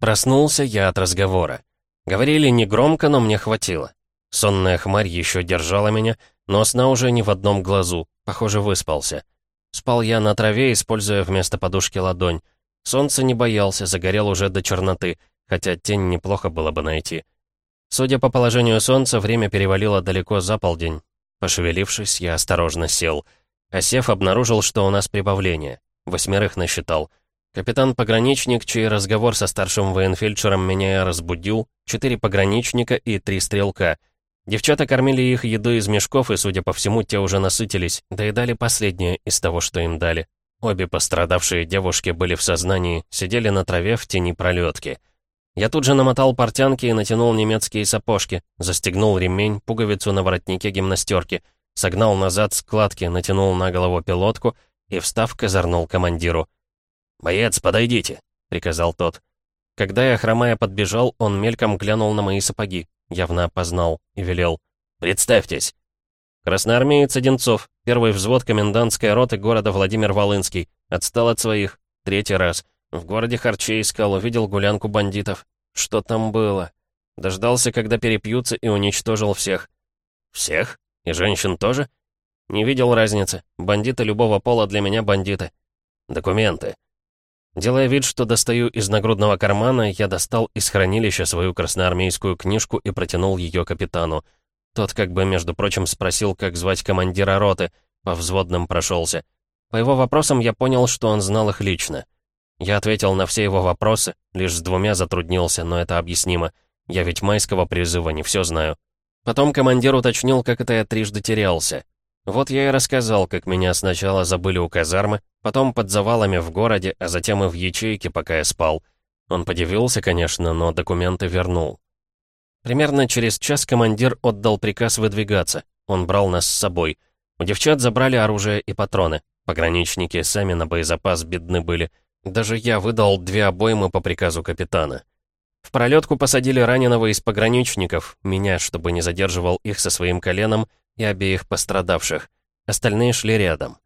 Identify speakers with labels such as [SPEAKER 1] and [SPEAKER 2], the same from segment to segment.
[SPEAKER 1] Проснулся я от разговора. Говорили негромко, но мне хватило. Сонная хмарь еще держала меня, но сна уже не в одном глазу, похоже, выспался. Спал я на траве, используя вместо подушки ладонь. Солнце не боялся, загорел уже до черноты, хотя тень неплохо было бы найти. Судя по положению солнца, время перевалило далеко за полдень. Пошевелившись, я осторожно сел. Осев обнаружил, что у нас прибавление. Восьмерых насчитал. Капитан-пограничник, чей разговор со старшим военфельдшером меня разбудил, четыре пограничника и три стрелка. Девчата кормили их едой из мешков, и, судя по всему, те уже насытились, доедали последнее из того, что им дали. Обе пострадавшие девушки были в сознании, сидели на траве в тени пролетки. Я тут же намотал портянки и натянул немецкие сапожки, застегнул ремень, пуговицу на воротнике гимнастерки, согнал назад складки, натянул на голову пилотку и, встав, козырнул командиру. «Боец, подойдите!» — приказал тот. Когда я, хромая, подбежал, он мельком глянул на мои сапоги, явно опознал, и велел. «Представьтесь!» «Красноармеец Одинцов, первый взвод комендантской роты города Владимир-Волынский. Отстал от своих. Третий раз. В городе харчей искал, увидел гулянку бандитов. Что там было? Дождался, когда перепьются, и уничтожил всех. Всех? И женщин тоже? Не видел разницы. Бандиты любого пола для меня бандиты. Документы. Делая вид, что достаю из нагрудного кармана, я достал из хранилища свою красноармейскую книжку и протянул ее капитану. Тот как бы, между прочим, спросил, как звать командира роты, по взводным прошелся. По его вопросам я понял, что он знал их лично. Я ответил на все его вопросы, лишь с двумя затруднился, но это объяснимо. Я ведь майского призыва не все знаю. Потом командир уточнил, как это я трижды терялся. Вот я и рассказал, как меня сначала забыли у казармы, потом под завалами в городе, а затем и в ячейке, пока я спал. Он подивился, конечно, но документы вернул. Примерно через час командир отдал приказ выдвигаться. Он брал нас с собой. У девчат забрали оружие и патроны. Пограничники сами на боезапас бедны были — даже я выдал две обоймы по приказу капитана. В пролетку посадили раненого из пограничников, меня, чтобы не задерживал их со своим коленом, и обеих пострадавших. Остальные шли рядом.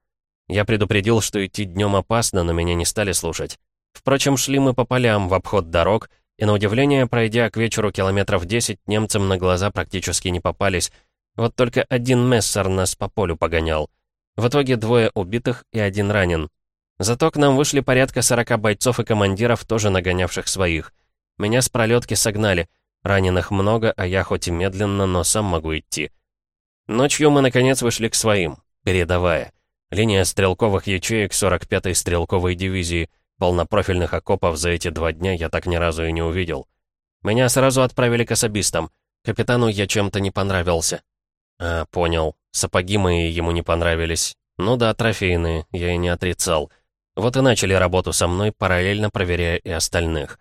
[SPEAKER 1] Я предупредил, что идти днем опасно, но меня не стали слушать. Впрочем, шли мы по полям, в обход дорог, и на удивление, пройдя к вечеру километров 10, немцам на глаза практически не попались. Вот только один мессер нас по полю погонял. В итоге двое убитых и один ранен, Зато к нам вышли порядка сорока бойцов и командиров, тоже нагонявших своих. Меня с пролетки согнали. Раненых много, а я хоть и медленно, но сам могу идти. Ночью мы, наконец, вышли к своим, передовая. Линия стрелковых ячеек 45-й стрелковой дивизии. Полнопрофильных окопов за эти два дня я так ни разу и не увидел. Меня сразу отправили к особистам. Капитану я чем-то не понравился. А, понял. Сапоги мои ему не понравились. Ну да, трофейные, я и не отрицал. Вот и начали работу со мной, параллельно проверяя и остальных.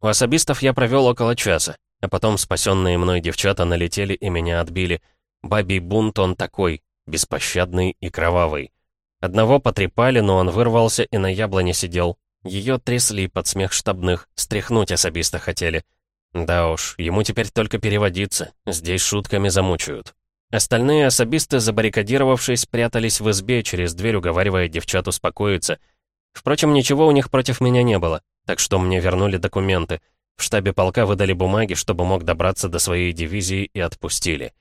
[SPEAKER 1] У особистов я провел около часа, а потом спасенные мной девчата налетели и меня отбили. Бабий бунт он такой, беспощадный и кровавый. Одного потрепали, но он вырвался и на яблоне сидел. Ее трясли под смех штабных, стряхнуть особиста хотели. Да уж, ему теперь только переводиться, здесь шутками замучают. Остальные особисты, забаррикадировавшись, прятались в избе, через дверь уговаривая девчат успокоиться — Впрочем, ничего у них против меня не было, так что мне вернули документы. В штабе полка выдали бумаги, чтобы мог добраться до своей дивизии и отпустили.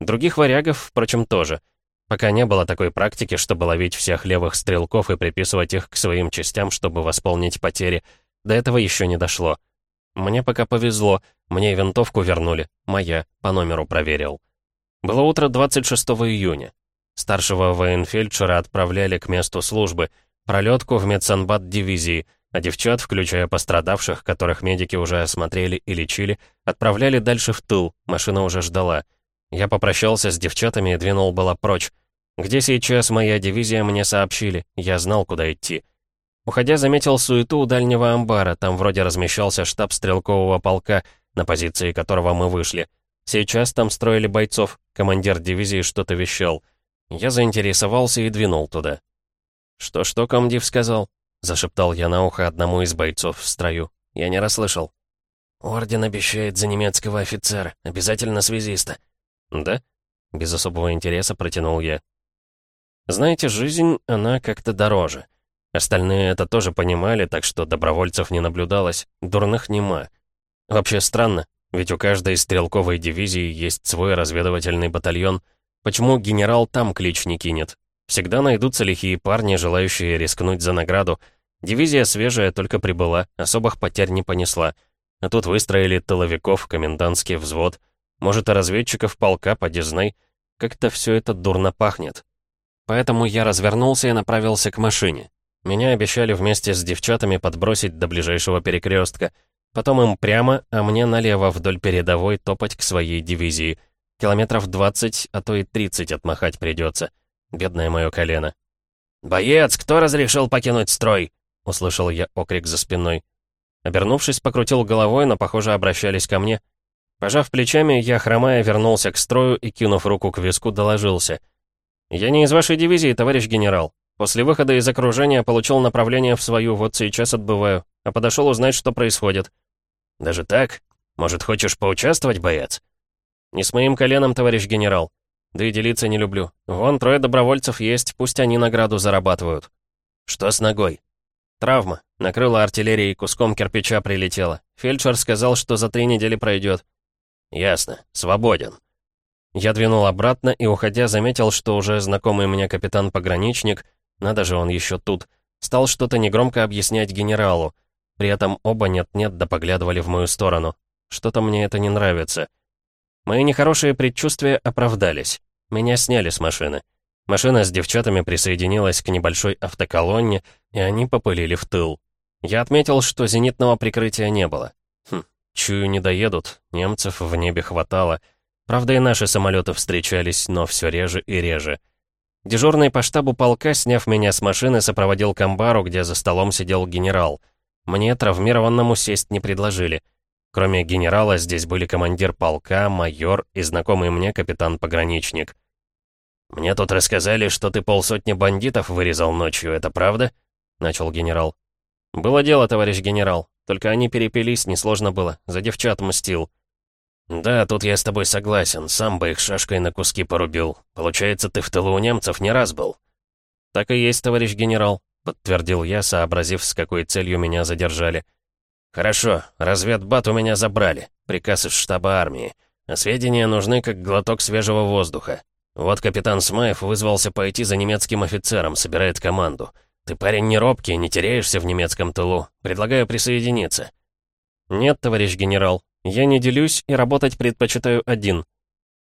[SPEAKER 1] Других варягов, впрочем, тоже. Пока не было такой практики, чтобы ловить всех левых стрелков и приписывать их к своим частям, чтобы восполнить потери. До этого еще не дошло. Мне пока повезло, мне винтовку вернули, моя, по номеру проверил. Было утро 26 июня. Старшего военфельдшера отправляли к месту службы — пролетку в медсанбат дивизии, а девчат, включая пострадавших, которых медики уже осмотрели и лечили, отправляли дальше в тыл, машина уже ждала. Я попрощался с девчатами и двинул было прочь. Где сейчас моя дивизия, мне сообщили, я знал, куда идти. Уходя, заметил суету у дальнего амбара, там вроде размещался штаб стрелкового полка, на позиции которого мы вышли. Сейчас там строили бойцов, командир дивизии что-то вещал. Я заинтересовался и двинул туда. «Что-что комдив сказал?» — зашептал я на ухо одному из бойцов в строю. Я не расслышал. «Орден обещает за немецкого офицера, обязательно связиста». «Да?» — без особого интереса протянул я. «Знаете, жизнь, она как-то дороже. Остальные это тоже понимали, так что добровольцев не наблюдалось, дурных нема. Вообще странно, ведь у каждой стрелковой дивизии есть свой разведывательный батальон. Почему генерал там клич не кинет? Всегда найдутся лихие парни, желающие рискнуть за награду. Дивизия свежая, только прибыла, особых потерь не понесла. А тут выстроили тыловиков, комендантский взвод. Может, и разведчиков полка, поди знай. Как-то все это дурно пахнет. Поэтому я развернулся и направился к машине. Меня обещали вместе с девчатами подбросить до ближайшего перекрестка. Потом им прямо, а мне налево вдоль передовой топать к своей дивизии. Километров 20, а то и 30 отмахать придется. Бедное мое колено. «Боец, кто разрешил покинуть строй?» — услышал я окрик за спиной. Обернувшись, покрутил головой, но, похоже, обращались ко мне. Пожав плечами, я, хромая, вернулся к строю и, кинув руку к виску, доложился. «Я не из вашей дивизии, товарищ генерал. После выхода из окружения получил направление в свою, вот сейчас отбываю, а подошел узнать, что происходит. Даже так? Может, хочешь поучаствовать, боец? Не с моим коленом, товарищ генерал. Да и делиться не люблю. Вон трое добровольцев есть, пусть они награду зарабатывают. Что с ногой? Травма. Накрыла артиллерией, куском кирпича прилетела. Фельдшер сказал, что за три недели пройдет. Ясно. Свободен. Я двинул обратно и, уходя, заметил, что уже знакомый мне капитан-пограничник надо же, он еще тут. Стал что-то негромко объяснять генералу. При этом оба нет-нет да поглядывали в мою сторону. Что-то мне это не нравится. Мои нехорошие предчувствия оправдались. Меня сняли с машины. Машина с девчатами присоединилась к небольшой автоколонне, и они попылили в тыл. Я отметил, что зенитного прикрытия не было. Чую, не доедут, немцев в небе хватало. Правда, и наши самолеты встречались, но все реже и реже. Дежурный по штабу полка, сняв меня с машины, сопроводил к амбару, где за столом сидел генерал. Мне, травмированному, сесть не предложили. Кроме генерала, здесь были командир полка, майор и знакомый мне капитан-пограничник. «Мне тут рассказали, что ты полсотни бандитов вырезал ночью, это правда?» — начал генерал. «Было дело, товарищ генерал. Только они перепились, несложно было. За девчат мстил». «Да, тут я с тобой согласен. Сам бы их шашкой на куски порубил. Получается, ты в тылу у немцев не раз был?» «Так и есть, товарищ генерал», — подтвердил я, сообразив, с какой целью меня задержали. «Хорошо, разведбат у меня забрали. Приказ из штаба армии. А сведения нужны, как глоток свежего воздуха. Вот капитан Смаев вызвался пойти за немецким офицером, собирает команду. Ты парень не робкий, не теряешься в немецком тылу. Предлагаю присоединиться». «Нет, товарищ генерал», я не делюсь и работать предпочитаю один.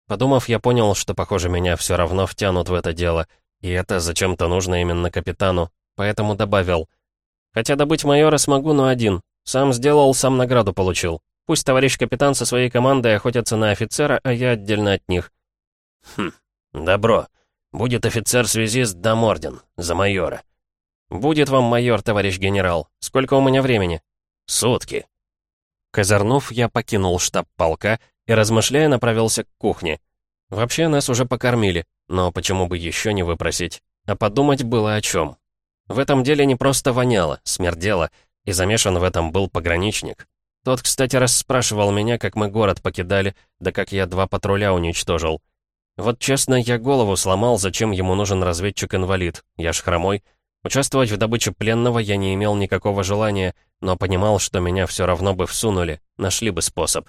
[SPEAKER 1] Подумав, я понял, что, похоже, меня все равно втянут в это дело, и это зачем-то нужно именно капитану, поэтому добавил. Хотя добыть майора смогу, но один. Сам сделал, сам награду получил. Пусть товарищ капитан со своей командой охотятся на офицера, а я отдельно от них. Хм, добро. Будет офицер-связист дам орден. За майора. Будет вам майор, товарищ генерал. Сколько у меня времени? Сутки. Козырнув, я покинул штаб полка и, размышляя, направился к кухне. Вообще, нас уже покормили, но почему бы еще не выпросить? А подумать было о чем. В этом деле не просто воняло, смердело, и замешан в этом был пограничник. Тот, кстати, расспрашивал меня, как мы город покидали, да как я два патруля уничтожил. Вот честно, я голову сломал, зачем ему нужен разведчик-инвалид. Я ж хромой. Участвовать в добыче пленного я не имел никакого желания, но понимал, что меня все равно бы всунули, нашли бы способ.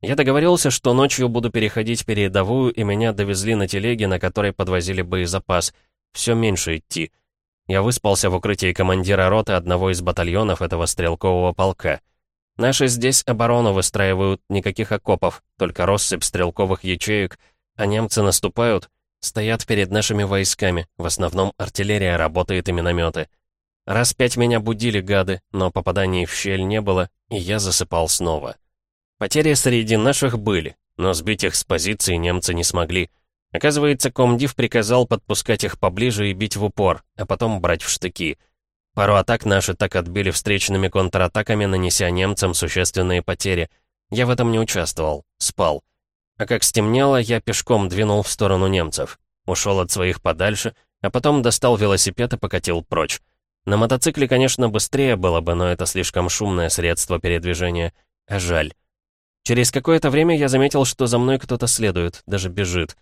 [SPEAKER 1] Я договорился, что ночью буду переходить передовую, и меня довезли на телеге, на которой подвозили боезапас. Все меньше идти. Я выспался в укрытии командира роты одного из батальонов этого стрелкового полка. Наши здесь оборону выстраивают, никаких окопов, только россыпь стрелковых ячеек, а немцы наступают, Стоят перед нашими войсками, в основном артиллерия работает и минометы. Раз пять меня будили гады, но попаданий в щель не было, и я засыпал снова. Потери среди наших были, но сбить их с позиции немцы не смогли. Оказывается, комдив приказал подпускать их поближе и бить в упор, а потом брать в штыки. Пару атак наши так отбили встречными контратаками, нанеся немцам существенные потери. Я в этом не участвовал, спал. А как стемнело, я пешком двинул в сторону немцев. Ушел от своих подальше, а потом достал велосипед и покатил прочь. На мотоцикле, конечно, быстрее было бы, но это слишком шумное средство передвижения. А жаль. Через какое-то время я заметил, что за мной кто-то следует, даже бежит.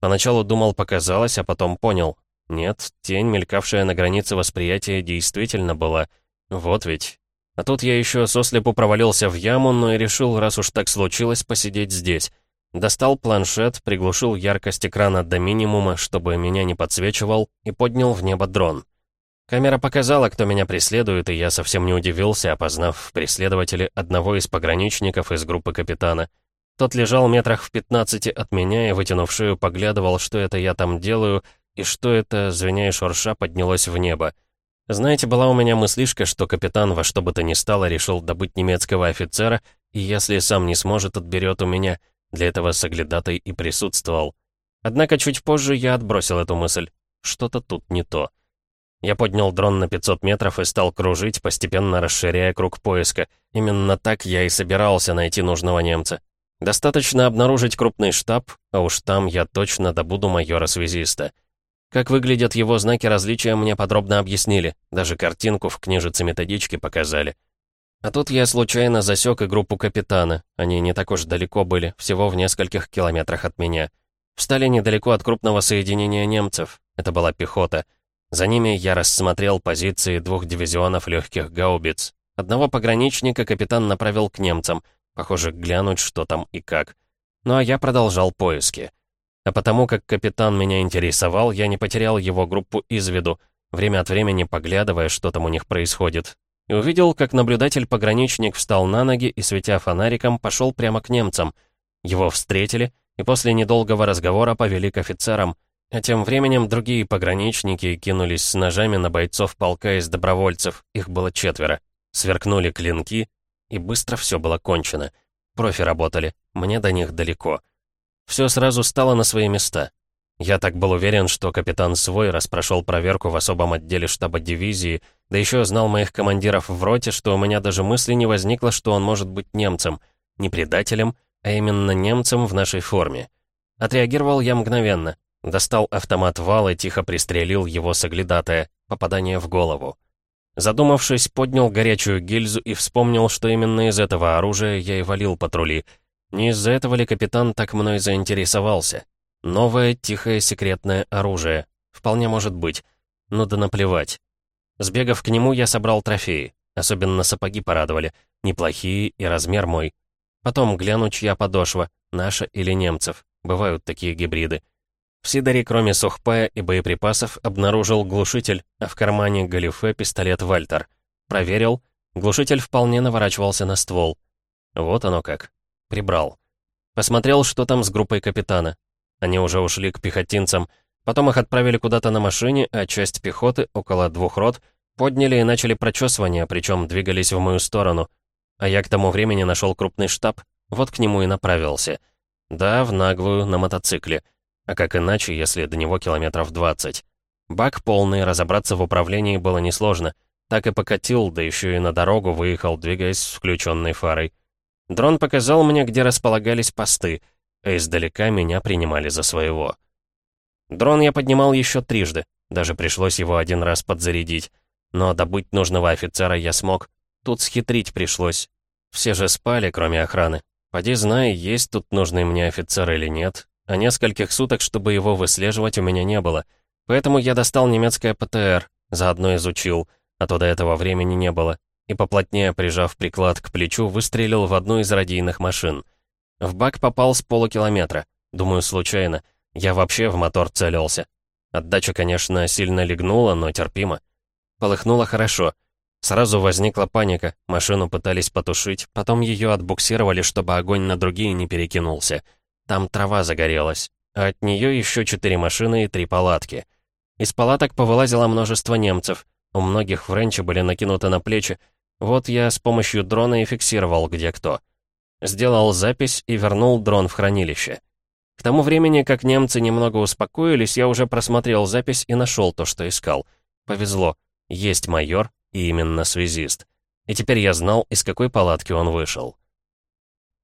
[SPEAKER 1] Поначалу думал, показалось, а потом понял. Нет, тень, мелькавшая на границе восприятия, действительно была. Вот ведь. А тут я еще сослепу провалился в яму, но и решил, раз уж так случилось, посидеть здесь. Достал планшет, приглушил яркость экрана до минимума, чтобы меня не подсвечивал, и поднял в небо дрон. Камера показала, кто меня преследует, и я совсем не удивился, опознав в преследователе одного из пограничников из группы капитана. Тот лежал метрах в пятнадцати от меня и, вытянув шею, поглядывал, что это я там делаю, и что это, звеня и шурша, поднялось в небо. Знаете, была у меня мыслишка, что капитан во что бы то ни стало решил добыть немецкого офицера, и если сам не сможет, отберет у меня — для этого соглядатай и присутствовал. Однако чуть позже я отбросил эту мысль. Что-то тут не то. Я поднял дрон на 500 метров и стал кружить, постепенно расширяя круг поиска. Именно так я и собирался найти нужного немца. Достаточно обнаружить крупный штаб, а уж там я точно добуду майора-связиста. Как выглядят его знаки различия, мне подробно объяснили. Даже картинку в книжице методички показали. А тут я случайно засек и группу капитана. Они не так уж далеко были, всего в нескольких километрах от меня. Встали недалеко от крупного соединения немцев. Это была пехота. За ними я рассмотрел позиции двух дивизионов легких гаубиц. Одного пограничника капитан направил к немцам, похоже, глянуть, что там и как. Ну а я продолжал поиски. А потому как капитан меня интересовал, я не потерял его группу из виду, время от времени поглядывая, что там у них происходит, и увидел, как наблюдатель-пограничник встал на ноги и, светя фонариком, пошел прямо к немцам. Его встретили и после недолгого разговора повели к офицерам, а тем временем другие пограничники кинулись с ножами на бойцов полка из добровольцев, их было четверо. Сверкнули клинки, и быстро все было кончено. Профи работали, мне до них далеко. Все сразу стало на свои места. Я так был уверен, что капитан свой раз прошел проверку в особом отделе штаба дивизии, да еще знал моих командиров в роте, что у меня даже мысли не возникло, что он может быть немцем. Не предателем, а именно немцем в нашей форме. Отреагировал я мгновенно. Достал автомат вал и тихо пристрелил его соглядатая. Попадание в голову. Задумавшись, поднял горячую гильзу и вспомнил, что именно из этого оружия я и валил патрули. Не из-за этого ли капитан так мной заинтересовался? Новое, тихое, секретное оружие. Вполне может быть. Ну да наплевать. Сбегав к нему, я собрал трофеи. Особенно сапоги порадовали. Неплохие и размер мой. Потом гляну, чья подошва, наша или немцев. Бывают такие гибриды. В Сидоре, кроме сухпая и боеприпасов, обнаружил глушитель, а в кармане галифе пистолет Вальтер. Проверил. Глушитель вполне наворачивался на ствол. Вот оно как. Прибрал. Посмотрел, что там с группой капитана. Они уже ушли к пехотинцам. Потом их отправили куда-то на машине, а часть пехоты, около двух рот, подняли и начали прочесывание, причем двигались в мою сторону. А я к тому времени нашел крупный штаб, вот к нему и направился. Да, в наглую, на мотоцикле. А как иначе, если до него километров 20? Бак полный, разобраться в управлении было несложно. Так и покатил, да еще и на дорогу выехал, двигаясь с включенной фарой. Дрон показал мне, где располагались посты — а издалека меня принимали за своего. Дрон я поднимал еще трижды, даже пришлось его один раз подзарядить. Но добыть нужного офицера я смог. Тут схитрить пришлось. Все же спали, кроме охраны. Поди знай, есть тут нужный мне офицер или нет. А нескольких суток, чтобы его выслеживать, у меня не было. Поэтому я достал немецкое ПТР, заодно изучил, а то до этого времени не было. И поплотнее прижав приклад к плечу, выстрелил в одну из радийных машин — в бак попал с полукилометра. Думаю, случайно. Я вообще в мотор целился. Отдача, конечно, сильно легнула, но терпимо. Полыхнуло хорошо. Сразу возникла паника, машину пытались потушить, потом ее отбуксировали, чтобы огонь на другие не перекинулся. Там трава загорелась, а от нее еще четыре машины и три палатки. Из палаток повылазило множество немцев, у многих френчи были накинуты на плечи. Вот я с помощью дрона и фиксировал, где кто. Сделал запись и вернул дрон в хранилище. К тому времени, как немцы немного успокоились, я уже просмотрел запись и нашел то, что искал. Повезло. Есть майор и именно связист. И теперь я знал, из какой палатки он вышел.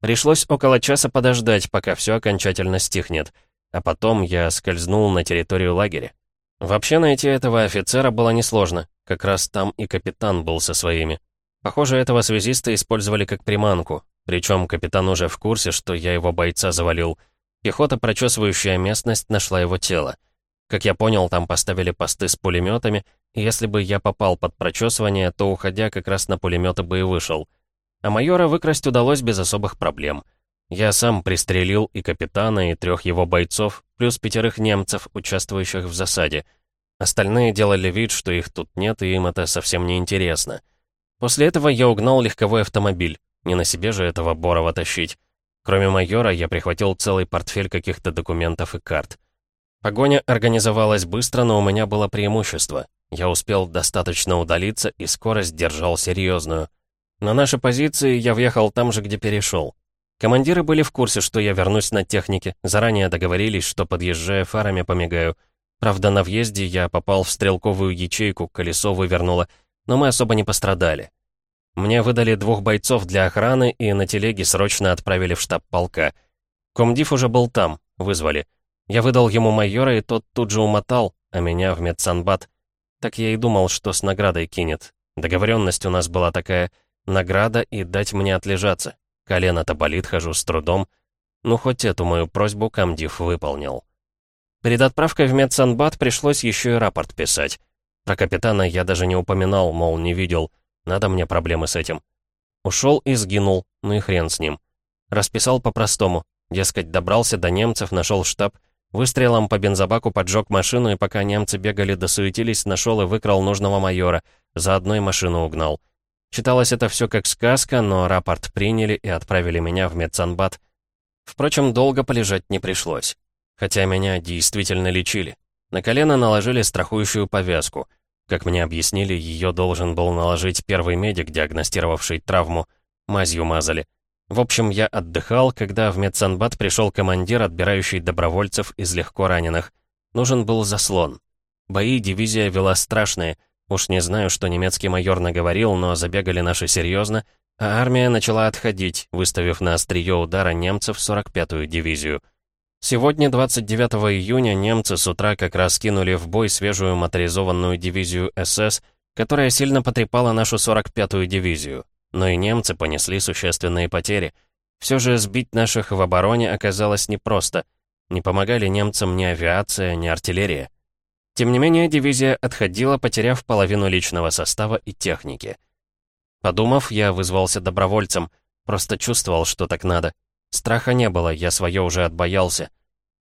[SPEAKER 1] Пришлось около часа подождать, пока все окончательно стихнет. А потом я скользнул на территорию лагеря. Вообще найти этого офицера было несложно. Как раз там и капитан был со своими. Похоже, этого связиста использовали как приманку. Причем капитан уже в курсе, что я его бойца завалил. Пехота, прочесывающая местность, нашла его тело. Как я понял, там поставили посты с пулеметами, и если бы я попал под прочесывание, то, уходя, как раз на пулеметы бы и вышел. А майора выкрасть удалось без особых проблем. Я сам пристрелил и капитана, и трех его бойцов, плюс пятерых немцев, участвующих в засаде. Остальные делали вид, что их тут нет, и им это совсем не интересно. После этого я угнал легковой автомобиль. Не на себе же этого Борова тащить. Кроме майора, я прихватил целый портфель каких-то документов и карт. Погоня организовалась быстро, но у меня было преимущество. Я успел достаточно удалиться, и скорость держал серьезную. На наши позиции я въехал там же, где перешел. Командиры были в курсе, что я вернусь на технике, заранее договорились, что, подъезжая фарами, помигаю. Правда, на въезде я попал в стрелковую ячейку, колесо вывернуло, но мы особо не пострадали. Мне выдали двух бойцов для охраны и на телеге срочно отправили в штаб полка. Комдив уже был там, вызвали. Я выдал ему майора, и тот тут же умотал, а меня в медсанбат. Так я и думал, что с наградой кинет. Договоренность у нас была такая — награда и дать мне отлежаться. Колено-то болит, хожу с трудом. Ну, хоть эту мою просьбу комдив выполнил. Перед отправкой в медсанбат пришлось еще и рапорт писать. Про капитана я даже не упоминал, мол, не видел. Надо мне проблемы с этим. Ушел и сгинул, ну и хрен с ним. Расписал по-простому. Дескать, добрался до немцев, нашел штаб — Выстрелом по бензобаку поджег машину, и пока немцы бегали досуетились, нашел и выкрал нужного майора. Заодно и машину угнал. Читалось это все как сказка, но рапорт приняли и отправили меня в медсанбат. Впрочем, долго полежать не пришлось. Хотя меня действительно лечили. На колено наложили страхующую повязку. Как мне объяснили, ее должен был наложить первый медик, диагностировавший травму. Мазью мазали. В общем, я отдыхал, когда в медсанбат пришел командир, отбирающий добровольцев из легко раненых. Нужен был заслон. Бои дивизия вела страшные. Уж не знаю, что немецкий майор наговорил, но забегали наши серьезно, а армия начала отходить, выставив на острие удара немцев 45-ю дивизию. Сегодня, 29 июня, немцы с утра как раз кинули в бой свежую моторизованную дивизию СС, которая сильно потрепала нашу 45-ю дивизию. Но и немцы понесли существенные потери. Все же сбить наших в обороне оказалось непросто. Не помогали немцам ни авиация, ни артиллерия. Тем не менее, дивизия отходила, потеряв половину личного состава и техники. Подумав, я вызвался добровольцем. Просто чувствовал, что так надо. Страха не было, я свое уже отбоялся.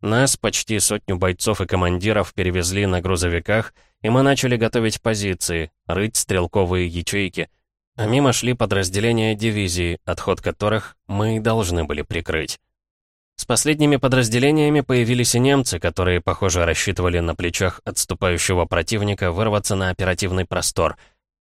[SPEAKER 1] Нас, почти сотню бойцов и командиров, перевезли на грузовиках, и мы начали готовить позиции, рыть стрелковые ячейки — а мимо шли подразделения дивизии, отход которых мы должны были прикрыть. С последними подразделениями появились и немцы, которые, похоже, рассчитывали на плечах отступающего противника вырваться на оперативный простор.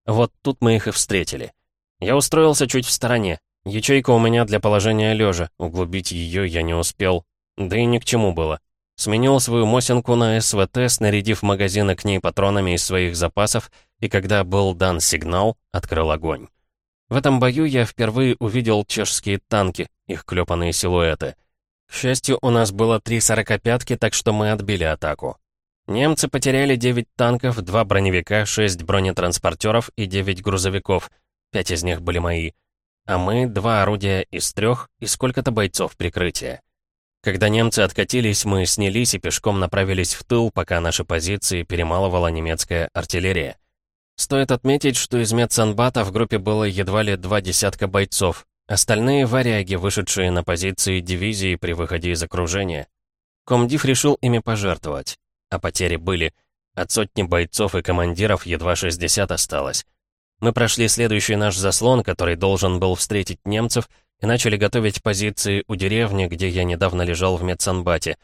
[SPEAKER 1] Вот тут мы их и встретили. Я устроился чуть в стороне. Ячейка у меня для положения лежа, углубить ее я не успел. Да и ни к чему было. Сменил свою Мосинку на СВТ, снарядив магазины к ней патронами из своих запасов и когда был дан сигнал, открыл огонь. В этом бою я впервые увидел чешские танки, их клепанные силуэты. К счастью, у нас было три сорокопятки, так что мы отбили атаку. Немцы потеряли 9 танков, 2 броневика, 6 бронетранспортеров и 9 грузовиков. Пять из них были мои. А мы — два орудия из трех и сколько-то бойцов прикрытия. Когда немцы откатились, мы снялись и пешком направились в тыл, пока наши позиции перемалывала немецкая артиллерия. Стоит отметить, что из медсанбата в группе было едва ли два десятка бойцов, остальные — варяги, вышедшие на позиции дивизии при выходе из окружения. Комдив решил ими пожертвовать, а потери были. От сотни бойцов и командиров едва 60 осталось. Мы прошли следующий наш заслон, который должен был встретить немцев, и начали готовить позиции у деревни, где я недавно лежал в медсанбате.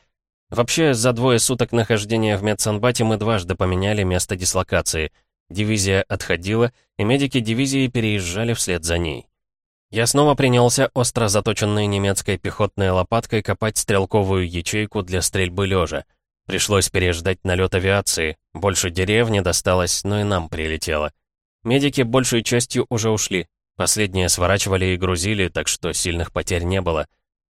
[SPEAKER 1] Вообще, за двое суток нахождения в медсанбате мы дважды поменяли место дислокации — Дивизия отходила, и медики дивизии переезжали вслед за ней. Я снова принялся остро заточенной немецкой пехотной лопаткой копать стрелковую ячейку для стрельбы лежа. Пришлось переждать налет авиации. Больше деревни досталось, но и нам прилетело. Медики большей частью уже ушли. Последние сворачивали и грузили, так что сильных потерь не было.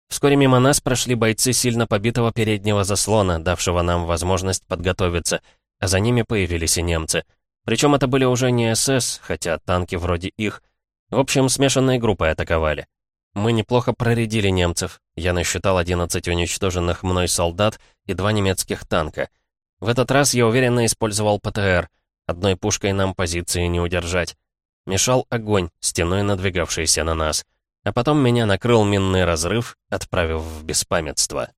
[SPEAKER 1] Вскоре мимо нас прошли бойцы сильно побитого переднего заслона, давшего нам возможность подготовиться, а за ними появились и немцы — причем это были уже не СС, хотя танки вроде их. В общем, смешанные группы атаковали. Мы неплохо проредили немцев. Я насчитал 11 уничтоженных мной солдат и два немецких танка. В этот раз я уверенно использовал ПТР. Одной пушкой нам позиции не удержать. Мешал огонь, стеной надвигавшийся на нас. А потом меня накрыл минный разрыв, отправив в беспамятство.